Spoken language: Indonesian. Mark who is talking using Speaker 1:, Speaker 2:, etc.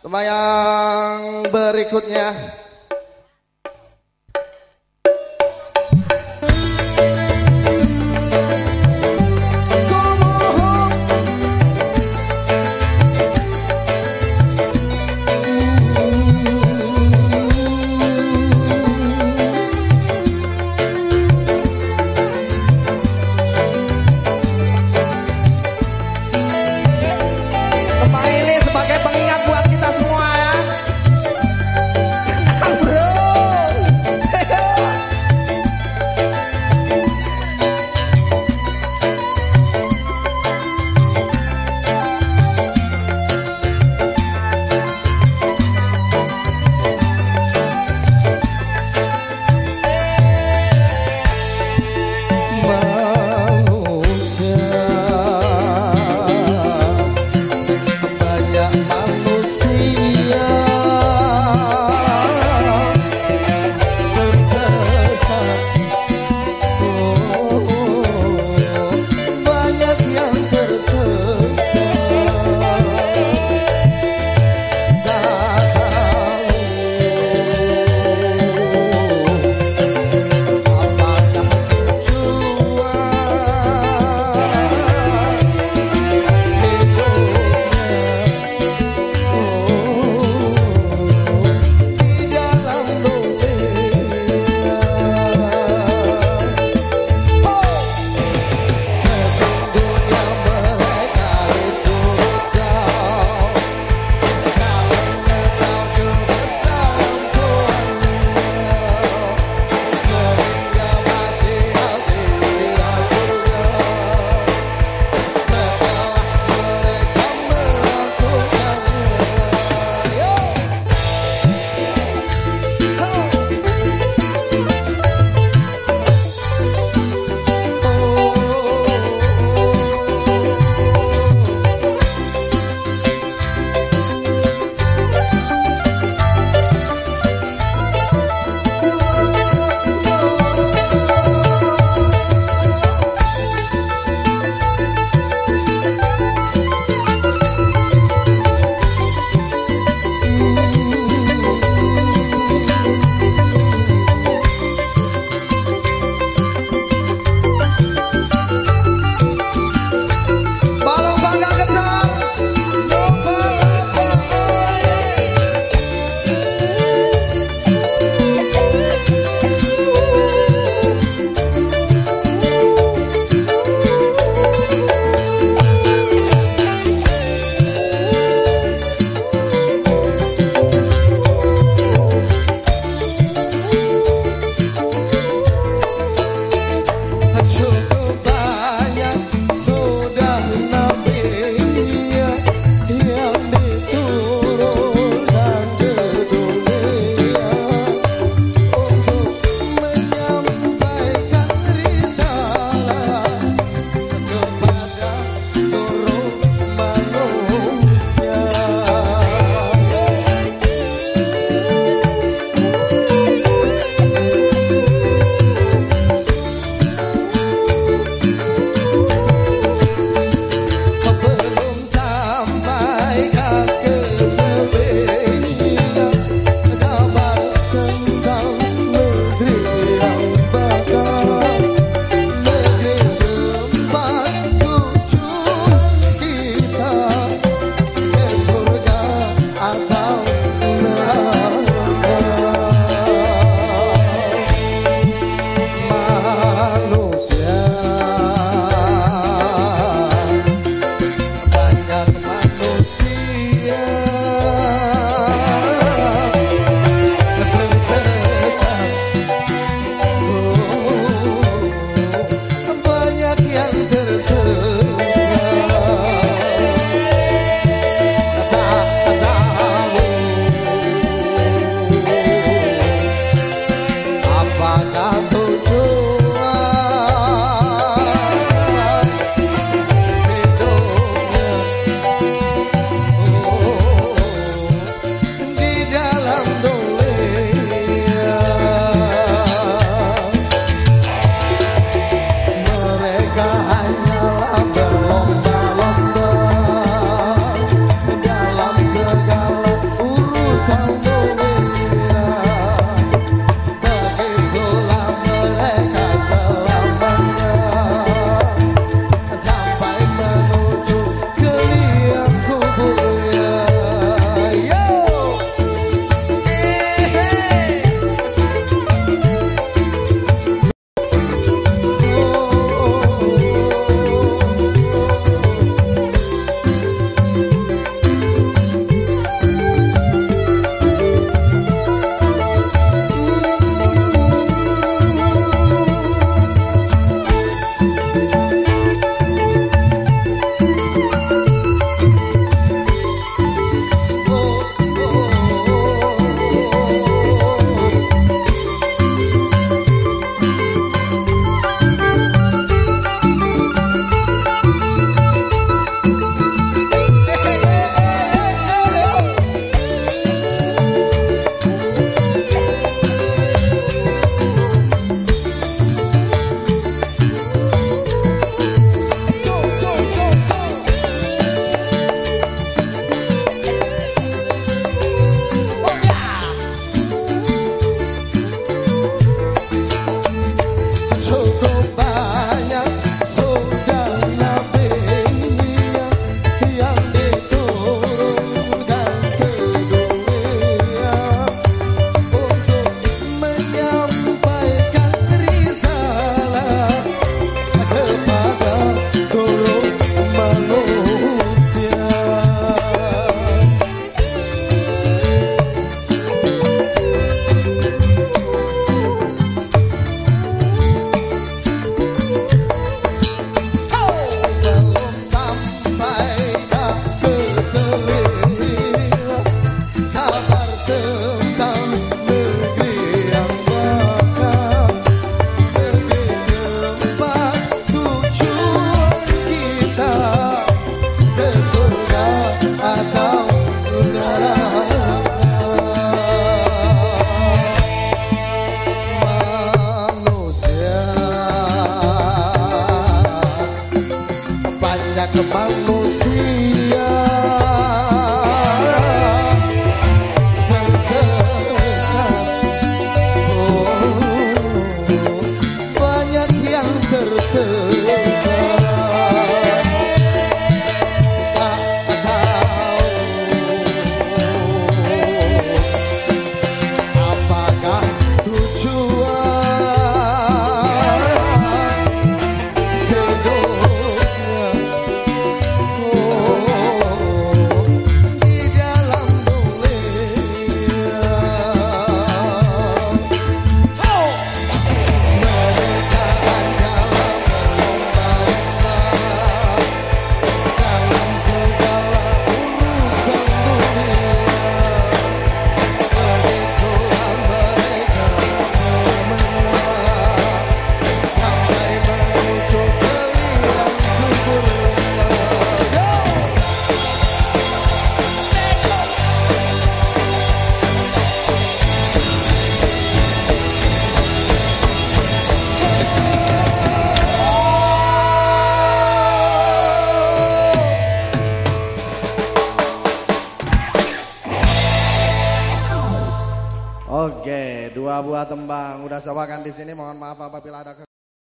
Speaker 1: Tema yang berikutnya buah tembang udah sewakan di sini mohon maaf apabila ada